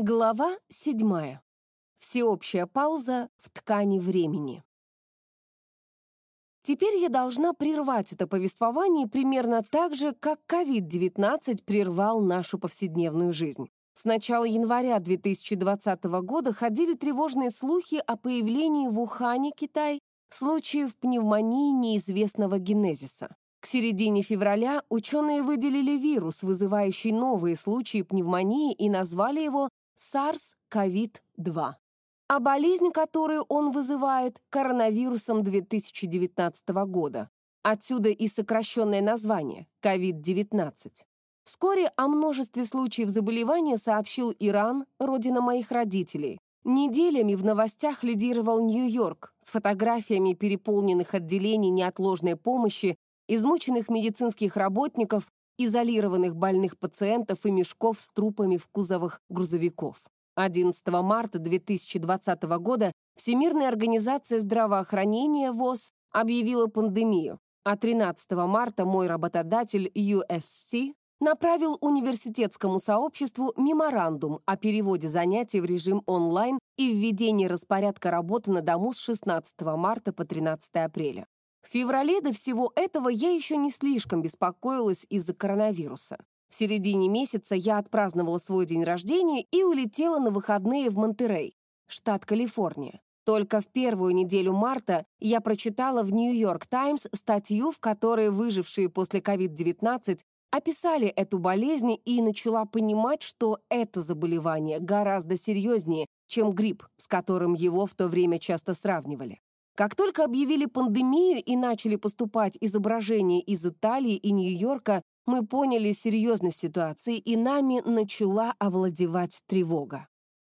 Глава седьмая. Всеобщая пауза в ткани времени. Теперь я должна прервать это повествование примерно так же, как COVID-19 прервал нашу повседневную жизнь. С начала января 2020 года ходили тревожные слухи о появлении в Ухане, Китай, случаев пневмонии неизвестного генезиса. К середине февраля ученые выделили вирус, вызывающий новые случаи пневмонии, и назвали его SARS-CoV-2, а болезнь, которую он вызывает, коронавирусом 2019 года. Отсюда и сокращенное название – COVID-19. Вскоре о множестве случаев заболевания сообщил Иран, родина моих родителей. Неделями в новостях лидировал Нью-Йорк с фотографиями переполненных отделений неотложной помощи, измученных медицинских работников изолированных больных пациентов и мешков с трупами в кузовах грузовиков. 11 марта 2020 года Всемирная организация здравоохранения ВОЗ объявила пандемию, а 13 марта мой работодатель USC направил университетскому сообществу меморандум о переводе занятий в режим онлайн и введении распорядка работы на дому с 16 марта по 13 апреля. В феврале до всего этого я еще не слишком беспокоилась из-за коронавируса. В середине месяца я отпраздновала свой день рождения и улетела на выходные в Монтерей, штат Калифорния. Только в первую неделю марта я прочитала в «Нью-Йорк Таймс» статью, в которой выжившие после COVID-19 описали эту болезнь и начала понимать, что это заболевание гораздо серьезнее, чем грипп, с которым его в то время часто сравнивали. Как только объявили пандемию и начали поступать изображения из Италии и Нью-Йорка, мы поняли серьезность ситуации, и нами начала овладевать тревога.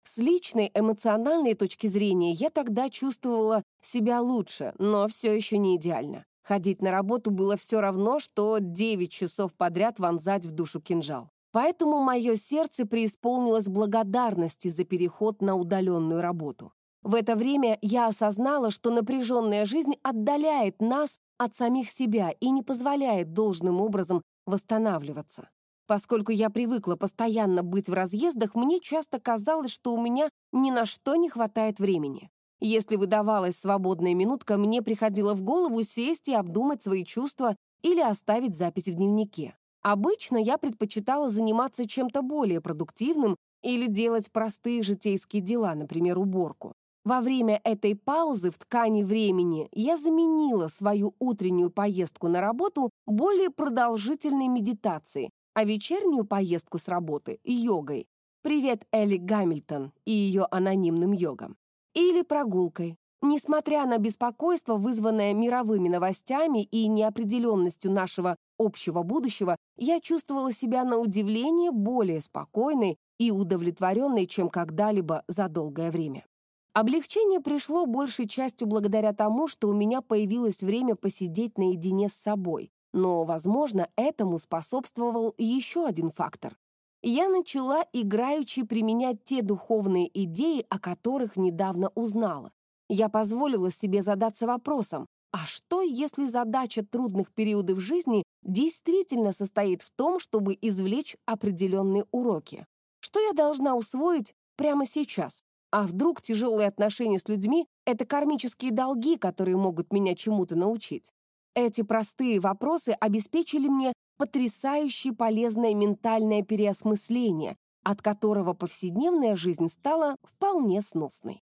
С личной эмоциональной точки зрения я тогда чувствовала себя лучше, но все еще не идеально. Ходить на работу было все равно, что 9 часов подряд вонзать в душу кинжал. Поэтому мое сердце преисполнилось благодарности за переход на удаленную работу. В это время я осознала, что напряженная жизнь отдаляет нас от самих себя и не позволяет должным образом восстанавливаться. Поскольку я привыкла постоянно быть в разъездах, мне часто казалось, что у меня ни на что не хватает времени. Если выдавалась свободная минутка, мне приходило в голову сесть и обдумать свои чувства или оставить запись в дневнике. Обычно я предпочитала заниматься чем-то более продуктивным или делать простые житейские дела, например, уборку. Во время этой паузы в ткани времени я заменила свою утреннюю поездку на работу более продолжительной медитацией, а вечернюю поездку с работы — йогой. Привет, Элли Гамильтон и ее анонимным йогам. Или прогулкой. Несмотря на беспокойство, вызванное мировыми новостями и неопределенностью нашего общего будущего, я чувствовала себя на удивление более спокойной и удовлетворенной, чем когда-либо за долгое время. Облегчение пришло большей частью благодаря тому, что у меня появилось время посидеть наедине с собой. Но, возможно, этому способствовал еще один фактор. Я начала играючи применять те духовные идеи, о которых недавно узнала. Я позволила себе задаться вопросом, а что, если задача трудных периодов жизни действительно состоит в том, чтобы извлечь определенные уроки? Что я должна усвоить прямо сейчас? А вдруг тяжелые отношения с людьми — это кармические долги, которые могут меня чему-то научить? Эти простые вопросы обеспечили мне потрясающе полезное ментальное переосмысление, от которого повседневная жизнь стала вполне сносной.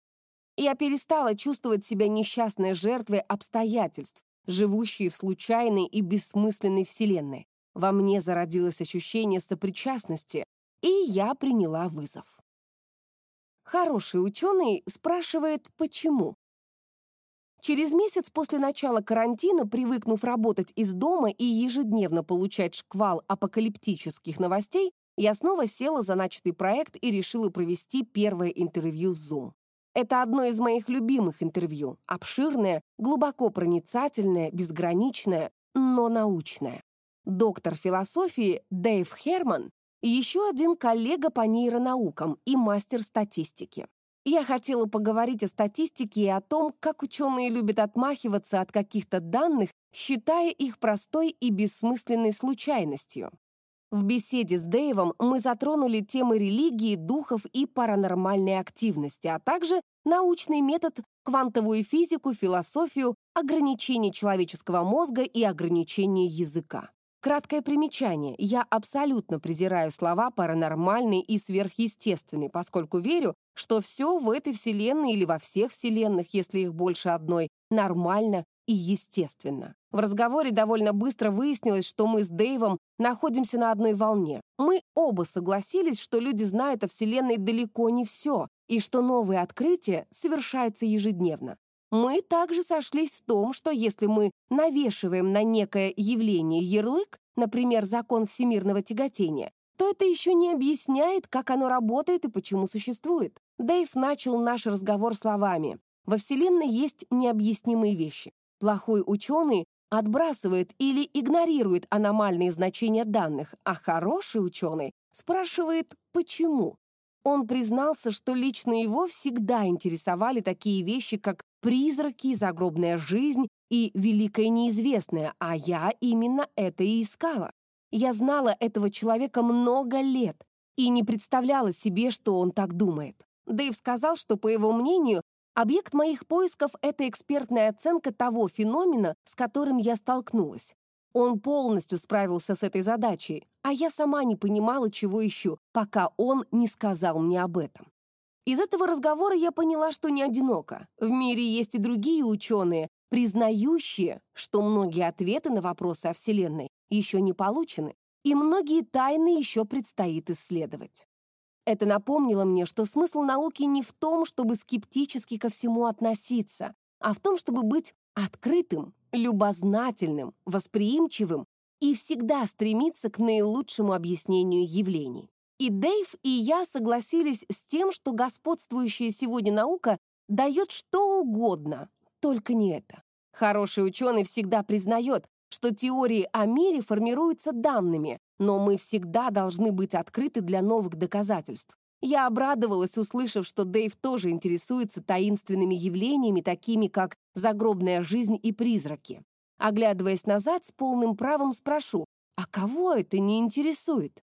Я перестала чувствовать себя несчастной жертвой обстоятельств, живущей в случайной и бессмысленной вселенной. Во мне зародилось ощущение сопричастности, и я приняла вызов. Хороший ученый спрашивает, почему. Через месяц после начала карантина, привыкнув работать из дома и ежедневно получать шквал апокалиптических новостей, я снова села за начатый проект и решила провести первое интервью с Zoom. Это одно из моих любимых интервью. Обширное, глубоко проницательное, безграничное, но научное. Доктор философии Дэйв Херман еще один коллега по нейронаукам и мастер статистики. Я хотела поговорить о статистике и о том, как ученые любят отмахиваться от каких-то данных, считая их простой и бессмысленной случайностью. В беседе с Дэйвом мы затронули темы религии, духов и паранормальной активности, а также научный метод, квантовую физику, философию, ограничение человеческого мозга и ограничение языка. Краткое примечание. Я абсолютно презираю слова «паранормальный» и «сверхъестественный», поскольку верю, что все в этой вселенной или во всех вселенных, если их больше одной, нормально и естественно. В разговоре довольно быстро выяснилось, что мы с Дэйвом находимся на одной волне. Мы оба согласились, что люди знают о Вселенной далеко не все, и что новые открытия совершаются ежедневно. Мы также сошлись в том, что если мы навешиваем на некое явление ярлык, например, закон всемирного тяготения, то это еще не объясняет, как оно работает и почему существует. Дэйв начал наш разговор словами. Во Вселенной есть необъяснимые вещи. Плохой ученый отбрасывает или игнорирует аномальные значения данных, а хороший ученый спрашивает «почему?». Он признался, что лично его всегда интересовали такие вещи, как призраки, загробная жизнь и великое неизвестное, а я именно это и искала. Я знала этого человека много лет и не представляла себе, что он так думает. Дэйв сказал, что, по его мнению, объект моих поисков — это экспертная оценка того феномена, с которым я столкнулась. Он полностью справился с этой задачей, а я сама не понимала, чего ищу, пока он не сказал мне об этом. Из этого разговора я поняла, что не одинока. В мире есть и другие ученые, признающие, что многие ответы на вопросы о Вселенной еще не получены, и многие тайны еще предстоит исследовать. Это напомнило мне, что смысл науки не в том, чтобы скептически ко всему относиться, а в том, чтобы быть открытым, любознательным, восприимчивым и всегда стремиться к наилучшему объяснению явлений. И Дэйв, и я согласились с тем, что господствующая сегодня наука дает что угодно, только не это. Хороший ученый всегда признает, что теории о мире формируются данными, но мы всегда должны быть открыты для новых доказательств. Я обрадовалась, услышав, что Дэйв тоже интересуется таинственными явлениями, такими как загробная жизнь и призраки. Оглядываясь назад, с полным правом спрошу, а кого это не интересует?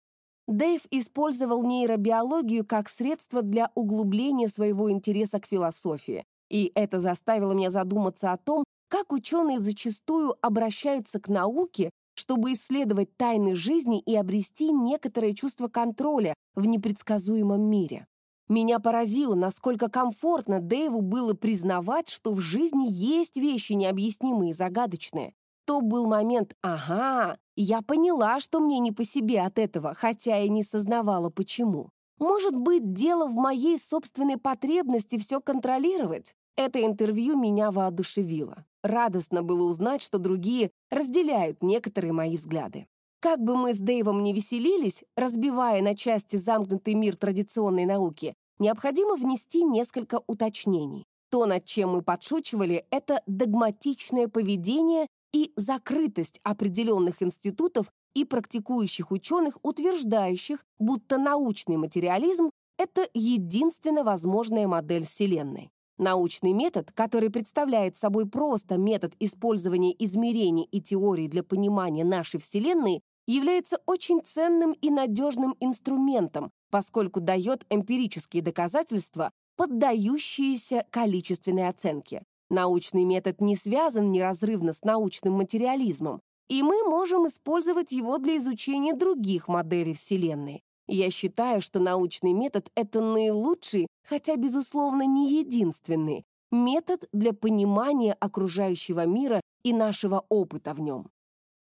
Дэйв использовал нейробиологию как средство для углубления своего интереса к философии, и это заставило меня задуматься о том, как ученые зачастую обращаются к науке, чтобы исследовать тайны жизни и обрести некоторое чувство контроля в непредсказуемом мире. Меня поразило, насколько комфортно Дэйву было признавать, что в жизни есть вещи необъяснимые и загадочные. То был момент «ага, я поняла, что мне не по себе от этого, хотя и не сознавала, почему. Может быть, дело в моей собственной потребности все контролировать? Это интервью меня воодушевило. Радостно было узнать, что другие разделяют некоторые мои взгляды. Как бы мы с Дэйвом не веселились, разбивая на части замкнутый мир традиционной науки, необходимо внести несколько уточнений. То, над чем мы подшучивали, это догматичное поведение и закрытость определенных институтов и практикующих ученых, утверждающих, будто научный материализм — это единственно возможная модель Вселенной. Научный метод, который представляет собой просто метод использования измерений и теорий для понимания нашей Вселенной, является очень ценным и надежным инструментом, поскольку дает эмпирические доказательства, поддающиеся количественной оценке. Научный метод не связан неразрывно с научным материализмом, и мы можем использовать его для изучения других моделей Вселенной. Я считаю, что научный метод — это наилучший, хотя, безусловно, не единственный, метод для понимания окружающего мира и нашего опыта в нем.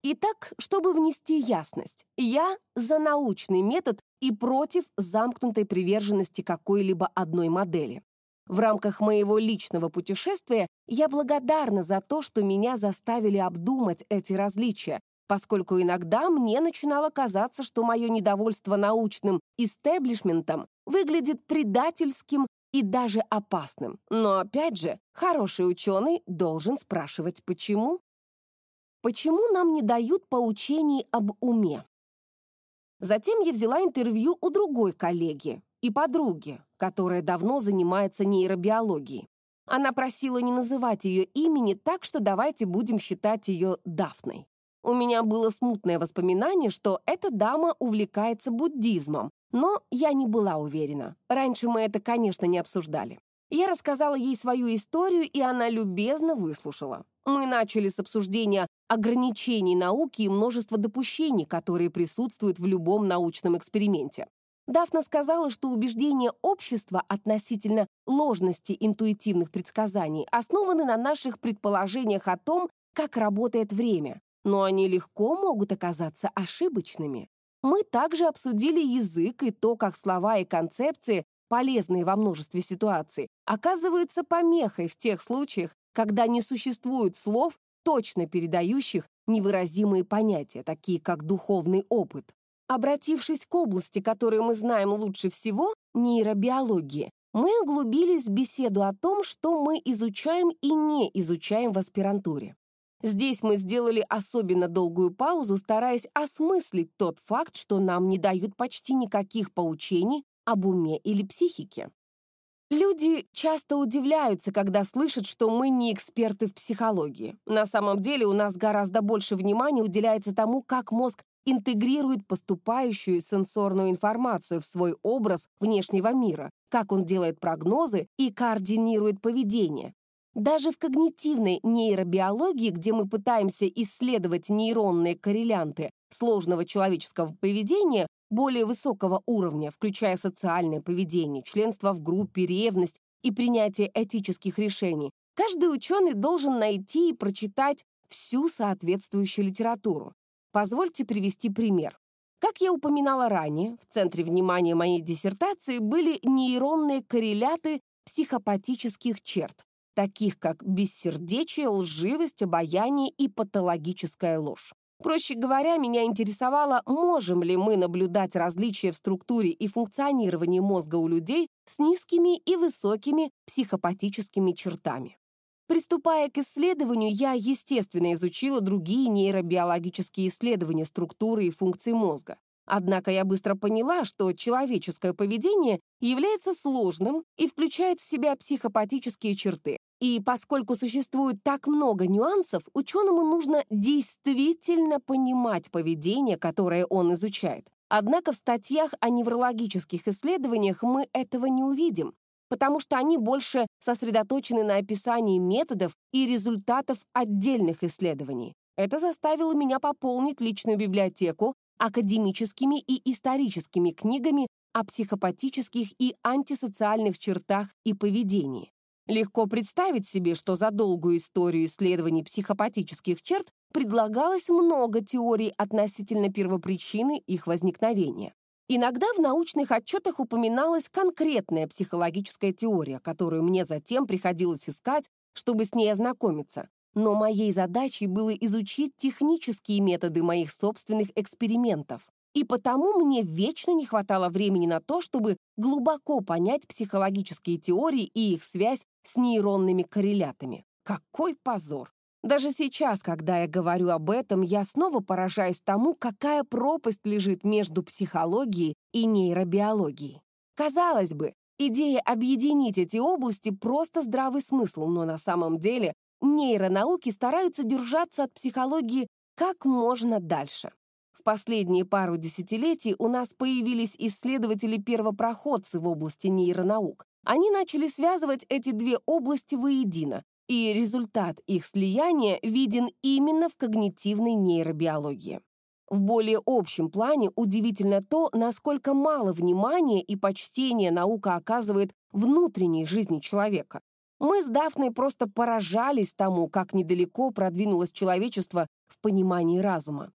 Итак, чтобы внести ясность, я за научный метод и против замкнутой приверженности какой-либо одной модели. В рамках моего личного путешествия я благодарна за то, что меня заставили обдумать эти различия, поскольку иногда мне начинало казаться, что мое недовольство научным истеблишментом выглядит предательским и даже опасным. Но опять же, хороший ученый должен спрашивать, почему? Почему нам не дают поучений об уме? Затем я взяла интервью у другой коллеги и подруги, которая давно занимается нейробиологией. Она просила не называть ее имени, так что давайте будем считать ее Дафной. У меня было смутное воспоминание, что эта дама увлекается буддизмом, но я не была уверена. Раньше мы это, конечно, не обсуждали. Я рассказала ей свою историю, и она любезно выслушала. Мы начали с обсуждения ограничений науки и множества допущений, которые присутствуют в любом научном эксперименте. Дафна сказала, что убеждения общества относительно ложности интуитивных предсказаний основаны на наших предположениях о том, как работает время, но они легко могут оказаться ошибочными. Мы также обсудили язык и то, как слова и концепции, полезные во множестве ситуаций, оказываются помехой в тех случаях, когда не существует слов, точно передающих невыразимые понятия, такие как духовный опыт. Обратившись к области, которую мы знаем лучше всего, нейробиологии, мы углубились в беседу о том, что мы изучаем и не изучаем в аспирантуре. Здесь мы сделали особенно долгую паузу, стараясь осмыслить тот факт, что нам не дают почти никаких поучений об уме или психике. Люди часто удивляются, когда слышат, что мы не эксперты в психологии. На самом деле у нас гораздо больше внимания уделяется тому, как мозг интегрирует поступающую сенсорную информацию в свой образ внешнего мира, как он делает прогнозы и координирует поведение, даже в когнитивной нейробиологии, где мы пытаемся исследовать нейронные коррелянты сложного человеческого поведения более высокого уровня, включая социальное поведение, членство в группе, ревность и принятие этических решений, каждый ученый должен найти и прочитать всю соответствующую литературу. Позвольте привести пример. Как я упоминала ранее, в центре внимания моей диссертации были нейронные корреляты психопатических черт, таких как бессердечие, лживость, обаяние и патологическая ложь. Проще говоря, меня интересовало, можем ли мы наблюдать различия в структуре и функционировании мозга у людей с низкими и высокими психопатическими чертами. Приступая к исследованию, я, естественно, изучила другие нейробиологические исследования структуры и функций мозга. Однако я быстро поняла, что человеческое поведение является сложным и включает в себя психопатические черты. И поскольку существует так много нюансов, ученому нужно действительно понимать поведение, которое он изучает. Однако в статьях о неврологических исследованиях мы этого не увидим, потому что они больше сосредоточены на описании методов и результатов отдельных исследований. Это заставило меня пополнить личную библиотеку академическими и историческими книгами о психопатических и антисоциальных чертах и поведении. Легко представить себе, что за долгую историю исследований психопатических черт предлагалось много теорий относительно первопричины их возникновения. Иногда в научных отчетах упоминалась конкретная психологическая теория, которую мне затем приходилось искать, чтобы с ней ознакомиться но моей задачей было изучить технические методы моих собственных экспериментов. И потому мне вечно не хватало времени на то, чтобы глубоко понять психологические теории и их связь с нейронными коррелятами. Какой позор! Даже сейчас, когда я говорю об этом, я снова поражаюсь тому, какая пропасть лежит между психологией и нейробиологией. Казалось бы, идея объединить эти области просто здравый смысл, но на самом деле нейронауки стараются держаться от психологии как можно дальше. В последние пару десятилетий у нас появились исследователи-первопроходцы в области нейронаук. Они начали связывать эти две области воедино, и результат их слияния виден именно в когнитивной нейробиологии. В более общем плане удивительно то, насколько мало внимания и почтения наука оказывает внутренней жизни человека. Мы с Дафной просто поражались тому, как недалеко продвинулось человечество в понимании разума.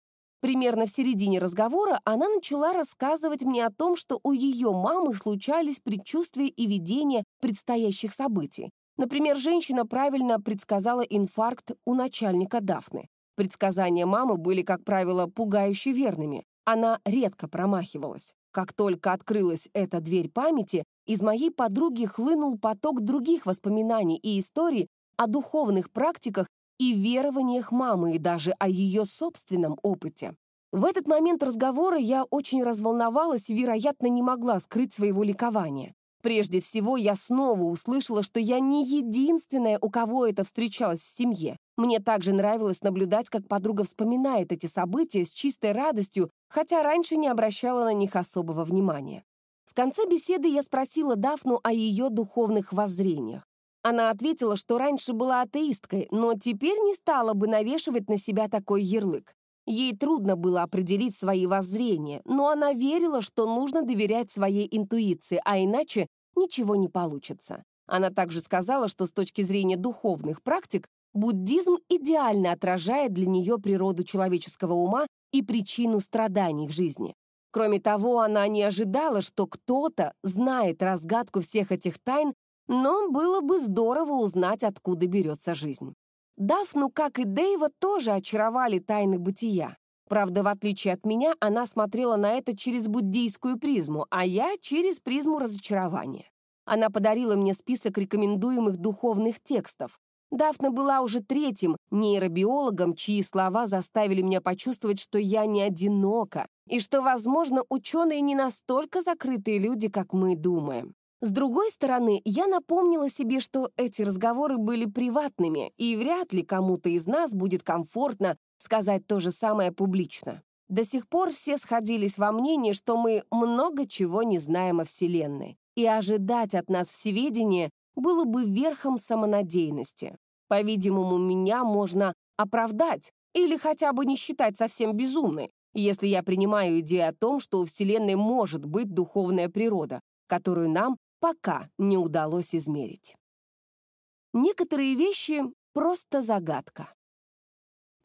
Примерно в середине разговора она начала рассказывать мне о том, что у ее мамы случались предчувствия и видения предстоящих событий. Например, женщина правильно предсказала инфаркт у начальника Дафны. Предсказания мамы были, как правило, пугающе верными. Она редко промахивалась. Как только открылась эта дверь памяти, из моей подруги хлынул поток других воспоминаний и историй о духовных практиках и верованиях мамы и даже о ее собственном опыте. В этот момент разговора я очень разволновалась и, вероятно, не могла скрыть своего ликования. Прежде всего, я снова услышала, что я не единственная, у кого это встречалось в семье. Мне также нравилось наблюдать, как подруга вспоминает эти события с чистой радостью, хотя раньше не обращала на них особого внимания. В конце беседы я спросила Дафну о ее духовных воззрениях. Она ответила, что раньше была атеисткой, но теперь не стала бы навешивать на себя такой ярлык. Ей трудно было определить свои воззрения, но она верила, что нужно доверять своей интуиции, а иначе ничего не получится. Она также сказала, что с точки зрения духовных практик буддизм идеально отражает для нее природу человеческого ума и причину страданий в жизни. Кроме того, она не ожидала, что кто-то знает разгадку всех этих тайн но было бы здорово узнать, откуда берется жизнь. Дафну, как и Дэйва, тоже очаровали тайны бытия. Правда, в отличие от меня, она смотрела на это через буддийскую призму, а я — через призму разочарования. Она подарила мне список рекомендуемых духовных текстов. Дафна была уже третьим нейробиологом, чьи слова заставили меня почувствовать, что я не одинока, и что, возможно, ученые не настолько закрытые люди, как мы думаем. С другой стороны, я напомнила себе, что эти разговоры были приватными, и вряд ли кому-то из нас будет комфортно сказать то же самое публично. До сих пор все сходились во мнении, что мы много чего не знаем о Вселенной, и ожидать от нас всеведения было бы верхом самонадеянности. По-видимому, меня можно оправдать или хотя бы не считать совсем безумной, если я принимаю идею о том, что у Вселенной может быть духовная природа, которую нам пока не удалось измерить. Некоторые вещи — просто загадка.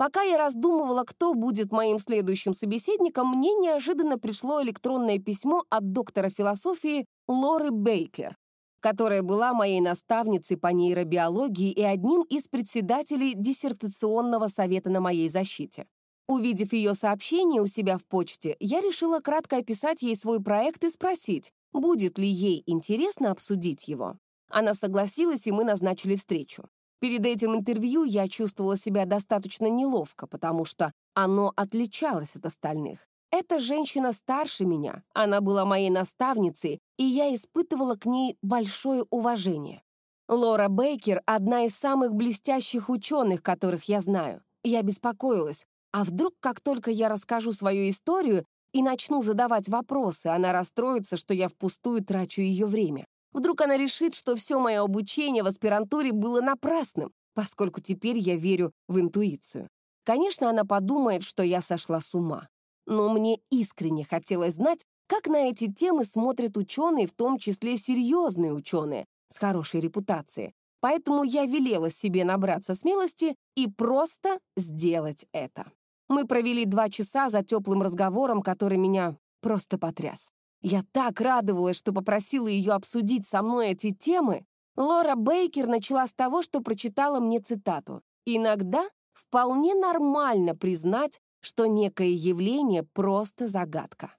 Пока я раздумывала, кто будет моим следующим собеседником, мне неожиданно пришло электронное письмо от доктора философии Лоры Бейкер, которая была моей наставницей по нейробиологии и одним из председателей диссертационного совета на моей защите. Увидев ее сообщение у себя в почте, я решила кратко описать ей свой проект и спросить, будет ли ей интересно обсудить его. Она согласилась, и мы назначили встречу. Перед этим интервью я чувствовала себя достаточно неловко, потому что оно отличалось от остальных. Эта женщина старше меня, она была моей наставницей, и я испытывала к ней большое уважение. Лора Бейкер — одна из самых блестящих ученых, которых я знаю. Я беспокоилась, а вдруг, как только я расскажу свою историю, и начну задавать вопросы, она расстроится, что я впустую трачу ее время. Вдруг она решит, что все мое обучение в аспирантуре было напрасным, поскольку теперь я верю в интуицию. Конечно, она подумает, что я сошла с ума. Но мне искренне хотелось знать, как на эти темы смотрят ученые, в том числе серьезные ученые, с хорошей репутацией. Поэтому я велела себе набраться смелости и просто сделать это. Мы провели два часа за теплым разговором, который меня просто потряс. Я так радовалась, что попросила ее обсудить со мной эти темы. Лора Бейкер начала с того, что прочитала мне цитату. «Иногда вполне нормально признать, что некое явление просто загадка».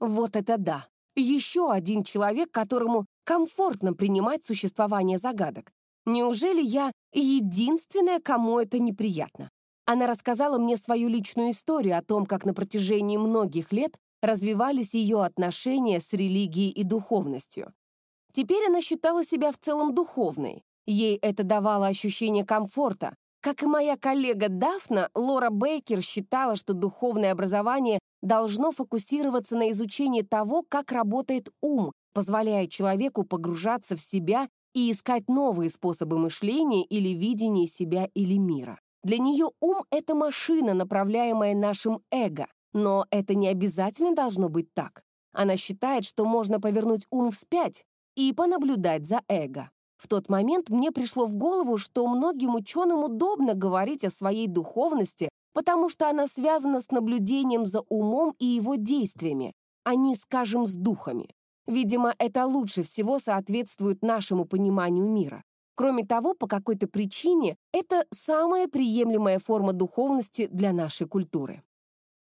Вот это да! Еще один человек, которому комфортно принимать существование загадок. Неужели я единственная, кому это неприятно? Она рассказала мне свою личную историю о том, как на протяжении многих лет развивались ее отношения с религией и духовностью. Теперь она считала себя в целом духовной. Ей это давало ощущение комфорта. Как и моя коллега Дафна, Лора Бейкер считала, что духовное образование должно фокусироваться на изучении того, как работает ум, позволяя человеку погружаться в себя и искать новые способы мышления или видения себя или мира. Для нее ум — это машина, направляемая нашим эго. Но это не обязательно должно быть так. Она считает, что можно повернуть ум вспять и понаблюдать за эго. В тот момент мне пришло в голову, что многим ученым удобно говорить о своей духовности, потому что она связана с наблюдением за умом и его действиями, а не, скажем, с духами. Видимо, это лучше всего соответствует нашему пониманию мира. Кроме того, по какой-то причине это самая приемлемая форма духовности для нашей культуры.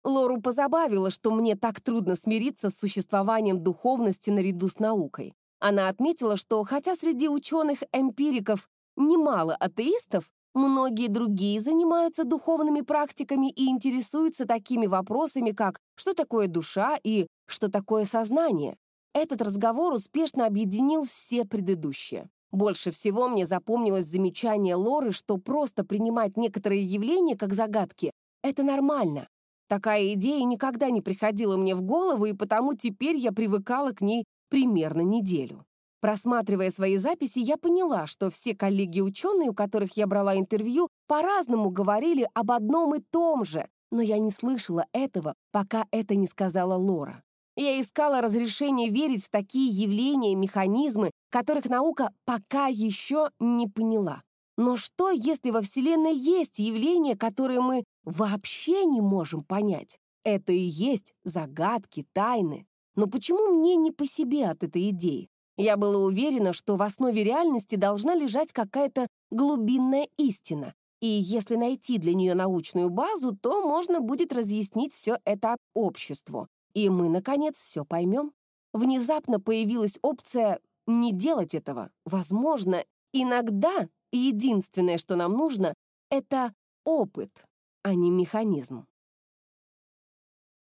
Лору позабавило, что мне так трудно смириться с существованием духовности наряду с наукой. Она отметила, что хотя среди ученых-эмпириков немало атеистов, многие другие занимаются духовными практиками и интересуются такими вопросами, как что такое душа и что такое сознание. Этот разговор успешно объединил все предыдущие. Больше всего мне запомнилось замечание Лоры, что просто принимать некоторые явления как загадки — это нормально. Такая идея никогда не приходила мне в голову, и потому теперь я привыкала к ней примерно неделю. Просматривая свои записи, я поняла, что все коллеги-ученые, у которых я брала интервью, по-разному говорили об одном и том же, но я не слышала этого, пока это не сказала Лора. Я искала разрешение верить в такие явления, механизмы, которых наука пока еще не поняла. Но что, если во Вселенной есть явления, которые мы вообще не можем понять? Это и есть загадки, тайны. Но почему мне не по себе от этой идеи? Я была уверена, что в основе реальности должна лежать какая-то глубинная истина. И если найти для нее научную базу, то можно будет разъяснить все это обществу. И мы, наконец, все поймем. Внезапно появилась опция не делать этого. Возможно, иногда единственное, что нам нужно, это опыт, а не механизм.